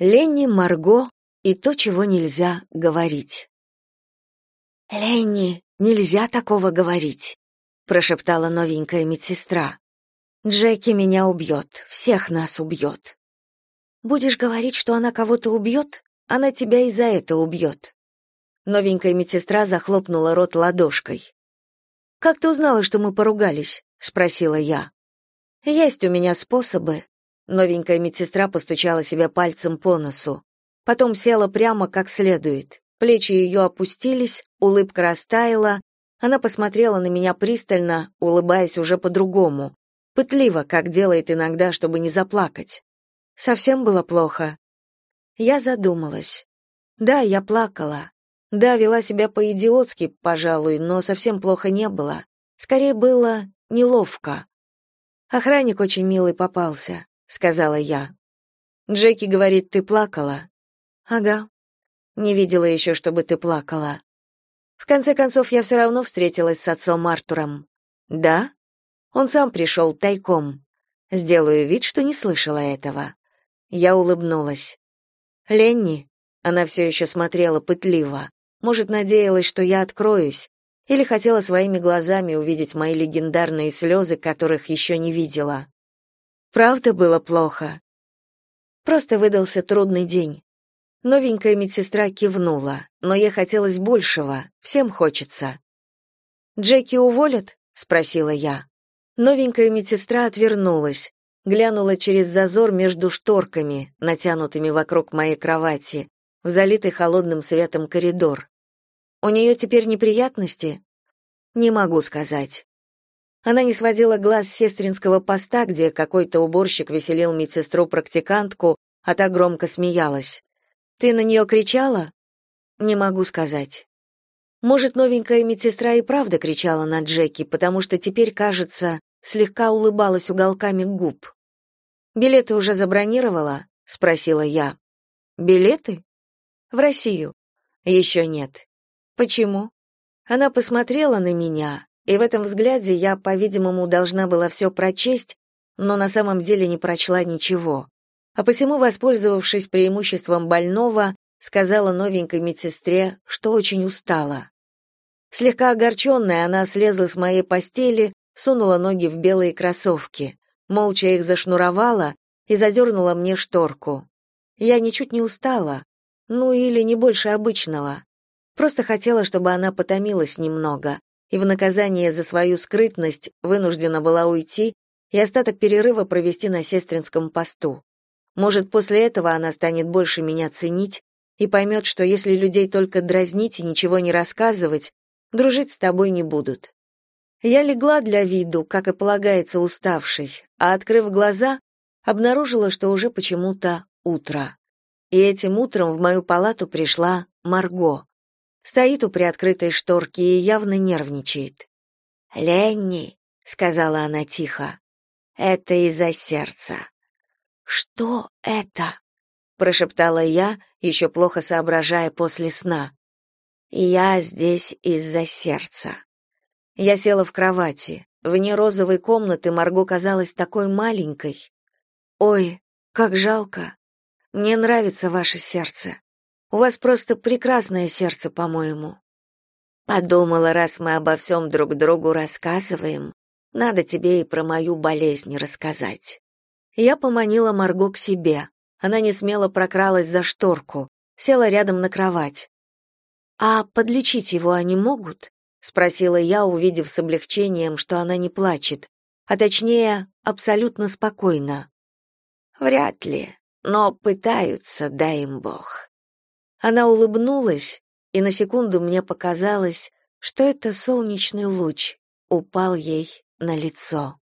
Ленни, Марго и то, чего нельзя говорить. «Ленни, нельзя такого говорить», — прошептала новенькая медсестра. «Джеки меня убьет, всех нас убьет». «Будешь говорить, что она кого-то убьет? Она тебя и за это убьет». Новенькая медсестра захлопнула рот ладошкой. «Как ты узнала, что мы поругались?» — спросила я. «Есть у меня способы». Новенькая медсестра постучала себя пальцем по носу. Потом села прямо как следует. Плечи ее опустились, улыбка растаяла. Она посмотрела на меня пристально, улыбаясь уже по-другому. Пытливо, как делает иногда, чтобы не заплакать. Совсем было плохо. Я задумалась. Да, я плакала. Да, вела себя по-идиотски, пожалуй, но совсем плохо не было. Скорее было неловко. Охранник очень милый попался, сказала я. Джеки говорит, ты плакала. Ага. Не видела еще, чтобы ты плакала. В конце концов, я все равно встретилась с отцом Артуром. Да? Он сам пришел тайком. Сделаю вид, что не слышала этого. Я улыбнулась. Ленни, она все еще смотрела пытливо. Может, надеялась, что я откроюсь, или хотела своими глазами увидеть мои легендарные слезы, которых еще не видела. Правда было плохо. Просто выдался трудный день. Новенькая медсестра кивнула, но ей хотелось большего, всем хочется. «Джеки уволят?» — спросила я. Новенькая медсестра отвернулась, глянула через зазор между шторками, натянутыми вокруг моей кровати, в залитый холодным светом коридор. «У нее теперь неприятности?» «Не могу сказать». Она не сводила глаз с сестринского поста, где какой-то уборщик веселил медсестру-практикантку, а та громко смеялась. Ты на нее кричала? Не могу сказать. Может, новенькая медсестра и правда кричала на Джеки, потому что теперь, кажется, слегка улыбалась уголками губ. Билеты уже забронировала? спросила я. Билеты? В Россию. «Еще нет. Почему? Она посмотрела на меня, и в этом взгляде я, по-видимому, должна была все прочесть, но на самом деле не прочла ничего а посему, воспользовавшись преимуществом больного, сказала новенькой медсестре, что очень устала. Слегка огорченная, она слезла с моей постели, сунула ноги в белые кроссовки, молча их зашнуровала и задернула мне шторку. Я ничуть не устала, ну или не больше обычного. Просто хотела, чтобы она потомилась немного, и в наказание за свою скрытность вынуждена была уйти и остаток перерыва провести на сестринском посту. Может, после этого она станет больше меня ценить и поймет, что если людей только дразнить и ничего не рассказывать, дружить с тобой не будут. Я легла для виду, как и полагается уставшей, а, открыв глаза, обнаружила, что уже почему-то утро. И этим утром в мою палату пришла Марго. Стоит у приоткрытой шторки и явно нервничает. «Ленни», — сказала она тихо, — «это из-за сердца. «Что это?» — прошептала я, еще плохо соображая после сна. «Я здесь из-за сердца». Я села в кровати. Вне розовой комнаты Марго казалась такой маленькой. «Ой, как жалко. Мне нравится ваше сердце. У вас просто прекрасное сердце, по-моему». Подумала, раз мы обо всем друг другу рассказываем, надо тебе и про мою болезнь рассказать. Я поманила Марго к себе. Она не смело прокралась за шторку, села рядом на кровать. «А подлечить его они могут?» — спросила я, увидев с облегчением, что она не плачет, а точнее, абсолютно спокойно. «Вряд ли, но пытаются, дай им Бог». Она улыбнулась, и на секунду мне показалось, что это солнечный луч упал ей на лицо.